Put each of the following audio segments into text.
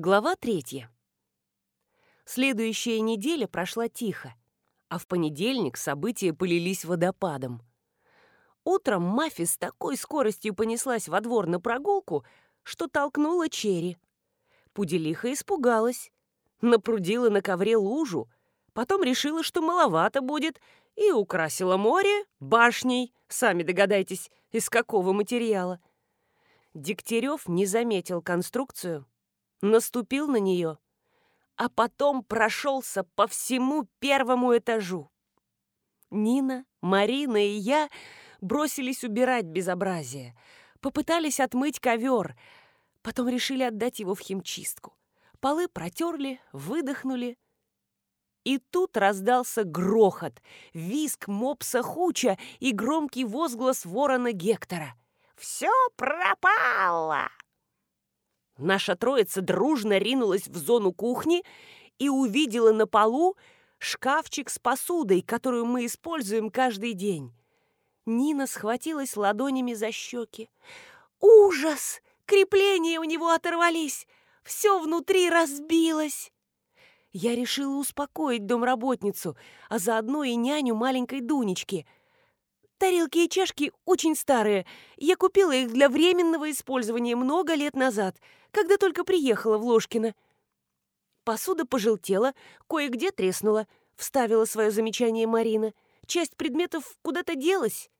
Глава третья. Следующая неделя прошла тихо, а в понедельник события полились водопадом. Утром Мафи с такой скоростью понеслась во двор на прогулку, что толкнула Черри. Пуделиха испугалась, напрудила на ковре лужу, потом решила, что маловато будет, и украсила море башней, сами догадайтесь, из какого материала. Дегтярев не заметил конструкцию, наступил на нее, а потом прошелся по всему первому этажу. Нина, Марина и я бросились убирать безобразие, попытались отмыть ковер, потом решили отдать его в химчистку. Полы протерли, выдохнули. И тут раздался грохот, визг мопса Хуча и громкий возглас ворона Гектора. «Все пропало!» Наша троица дружно ринулась в зону кухни и увидела на полу шкафчик с посудой, которую мы используем каждый день. Нина схватилась ладонями за щеки. «Ужас! Крепления у него оторвались! Все внутри разбилось!» Я решила успокоить домработницу, а заодно и няню маленькой Дунечки. Тарелки и чашки очень старые. Я купила их для временного использования много лет назад, когда только приехала в Ложкино. Посуда пожелтела, кое-где треснула, вставила свое замечание Марина. Часть предметов куда-то делась.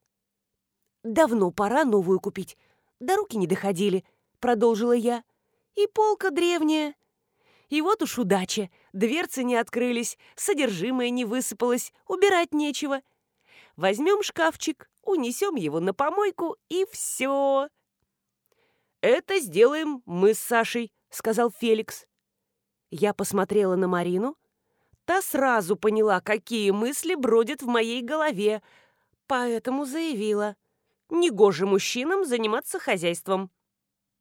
«Давно пора новую купить. До руки не доходили», — продолжила я. «И полка древняя». И вот уж удача. Дверцы не открылись, содержимое не высыпалось, убирать нечего. Возьмем шкафчик, унесем его на помойку, и все. «Это сделаем мы с Сашей», — сказал Феликс. Я посмотрела на Марину. Та сразу поняла, какие мысли бродят в моей голове, поэтому заявила — Негоже мужчинам заниматься хозяйством.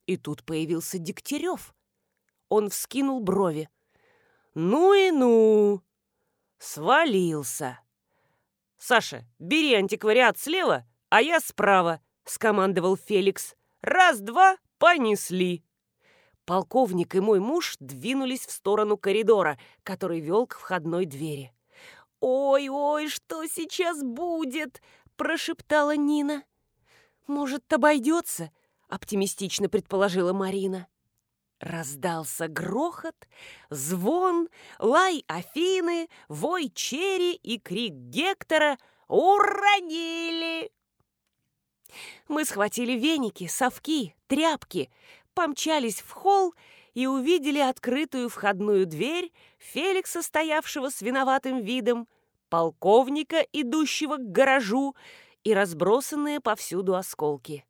И тут появился Дегтярев. Он вскинул брови. «Ну и ну! Свалился!» «Саша, бери антиквариат слева, а я справа», — скомандовал Феликс. «Раз-два, понесли!» Полковник и мой муж двинулись в сторону коридора, который вел к входной двери. «Ой-ой, что сейчас будет?» – прошептала Нина. «Может, обойдется?» — оптимистично предположила Марина. Раздался грохот, звон, лай Афины, вой Черри и крик Гектора «Уронили!». Мы схватили веники, совки, тряпки, помчались в холл и увидели открытую входную дверь Феликса, стоявшего с виноватым видом, полковника, идущего к гаражу, и разбросанные повсюду осколки.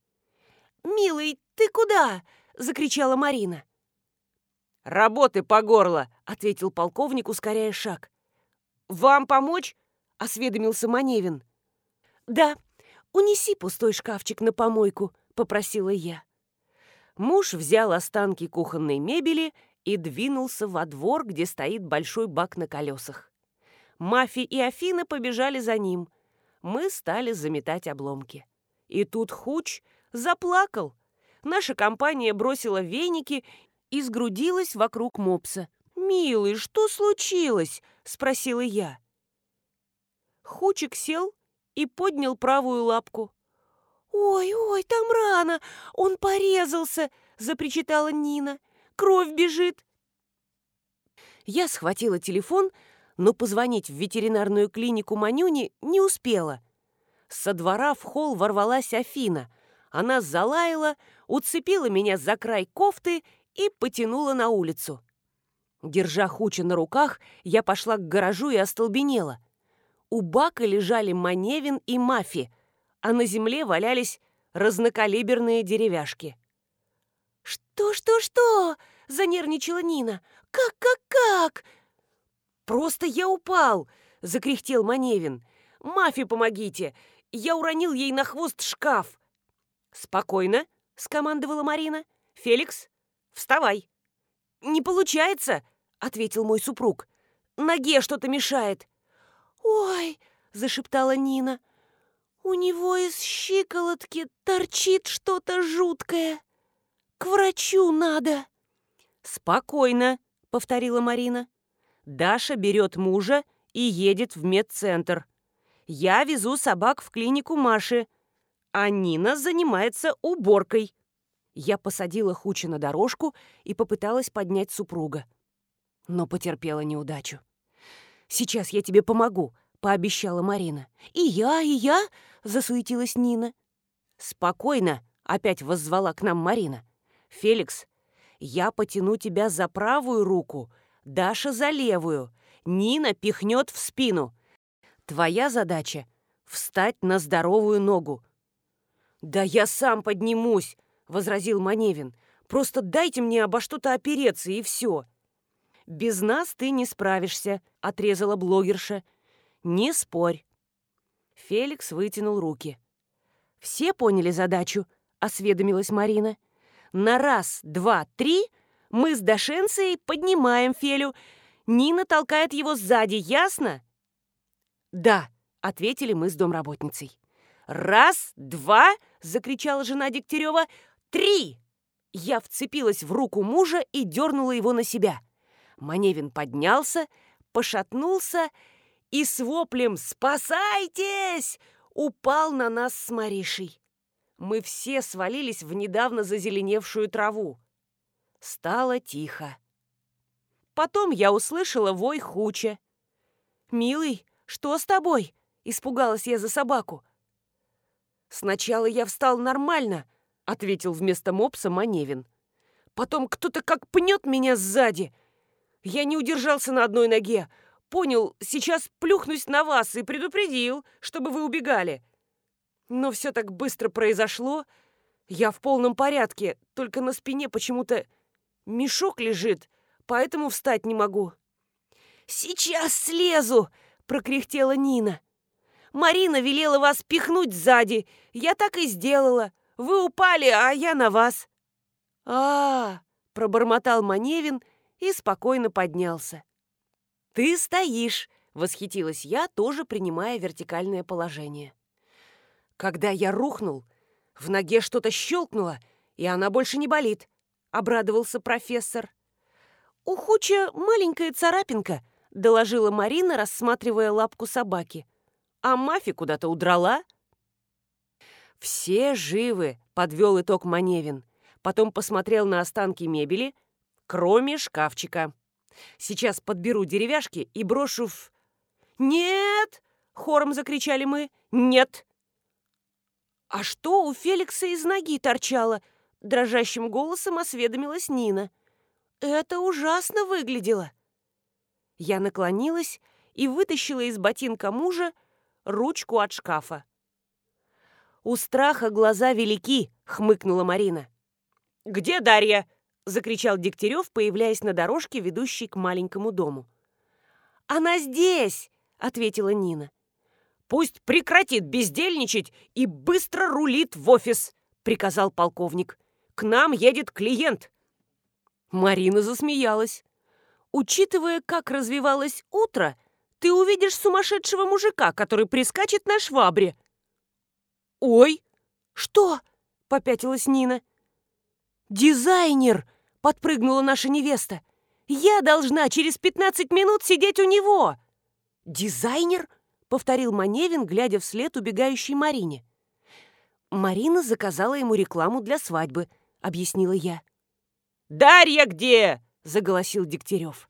«Милый, ты куда?» — закричала Марина. «Работы по горло!» — ответил полковник, ускоряя шаг. «Вам помочь?» — осведомился Маневин. «Да, унеси пустой шкафчик на помойку», — попросила я. Муж взял останки кухонной мебели и двинулся во двор, где стоит большой бак на колесах. Мафи и Афина побежали за ним мы стали заметать обломки. И тут Хуч заплакал. Наша компания бросила веники и сгрудилась вокруг мопса. «Милый, что случилось?» – спросила я. Хучик сел и поднял правую лапку. «Ой-ой, там рана! Он порезался!» – запричитала Нина. «Кровь бежит!» Я схватила телефон но позвонить в ветеринарную клинику Манюни не успела. Со двора в холл ворвалась Афина. Она залаяла, уцепила меня за край кофты и потянула на улицу. Держа Хуча на руках, я пошла к гаражу и остолбенела. У бака лежали Маневин и Мафи, а на земле валялись разнокалиберные деревяшки. «Что, что, что?» – занервничала Нина. «Как, как, как?» «Просто я упал!» — закряхтел Маневин. «Мафи, помогите! Я уронил ей на хвост шкаф!» «Спокойно!» — скомандовала Марина. «Феликс, вставай!» «Не получается!» — ответил мой супруг. «Ноге что-то мешает!» «Ой!» — зашептала Нина. «У него из щиколотки торчит что-то жуткое! К врачу надо!» «Спокойно», — повторила Марина. «Даша берет мужа и едет в медцентр. Я везу собак в клинику Маши, а Нина занимается уборкой». Я посадила Хуча на дорожку и попыталась поднять супруга. Но потерпела неудачу. «Сейчас я тебе помогу», — пообещала Марина. «И я, и я», — засуетилась Нина. «Спокойно», — опять воззвала к нам Марина. «Феликс, я потяну тебя за правую руку, Даша за левую. Нина пихнет в спину. Твоя задача — встать на здоровую ногу». «Да я сам поднимусь», — возразил Маневин. «Просто дайте мне обо что-то опереться, и все». «Без нас ты не справишься», — отрезала блогерша. «Не спорь». Феликс вытянул руки. «Все поняли задачу?» — осведомилась Марина. На раз, два, три мы с Дашенцией поднимаем Фелю. Нина толкает его сзади, ясно? Да, ответили мы с домработницей. Раз, два, закричала жена Дегтярева. Три! Я вцепилась в руку мужа и дернула его на себя. Маневин поднялся, пошатнулся и с воплем «Спасайтесь!» упал на нас с Маришей мы все свалились в недавно зазеленевшую траву. Стало тихо. Потом я услышала вой Хуча. «Милый, что с тобой?» – испугалась я за собаку. «Сначала я встал нормально», – ответил вместо мопса Маневин. «Потом кто-то как пнет меня сзади. Я не удержался на одной ноге. Понял, сейчас плюхнусь на вас и предупредил, чтобы вы убегали. Но все так быстро произошло. Я в полном порядке, только на спине почему-то мешок лежит, поэтому встать не могу. «Сейчас слезу!» — прокряхтела Нина. «Марина велела вас пихнуть сзади. Я так и сделала. Вы упали, а я на вас». А, -а, -а пробормотал Маневин и спокойно поднялся. «Ты стоишь!» — восхитилась я, тоже принимая вертикальное положение. Когда я рухнул, в ноге что-то щелкнуло, и она больше не болит, обрадовался профессор. У Хуча маленькая царапинка, доложила Марина, рассматривая лапку собаки. А Мафи куда-то удрала. «Все живы», — подвел итог Маневин. Потом посмотрел на останки мебели, кроме шкафчика. «Сейчас подберу деревяшки и брошу в...» «Нет!» — хором закричали мы. «Нет!» «А что у Феликса из ноги торчало?» – дрожащим голосом осведомилась Нина. «Это ужасно выглядело!» Я наклонилась и вытащила из ботинка мужа ручку от шкафа. «У страха глаза велики!» — хмыкнула Марина. «Где Дарья?» — закричал Дегтярев, появляясь на дорожке, ведущей к маленькому дому. «Она здесь!» — ответила Нина. Пусть прекратит бездельничать и быстро рулит в офис, приказал полковник. К нам едет клиент. Марина засмеялась. Учитывая, как развивалось утро, ты увидишь сумасшедшего мужика, который прискачет на швабре. Ой, что? попятилась Нина. Дизайнер, подпрыгнула наша невеста. Я должна через 15 минут сидеть у него. Дизайнер? — повторил Маневин, глядя вслед убегающей Марине. «Марина заказала ему рекламу для свадьбы», — объяснила я. «Дарья где?» — заголосил Дегтярев.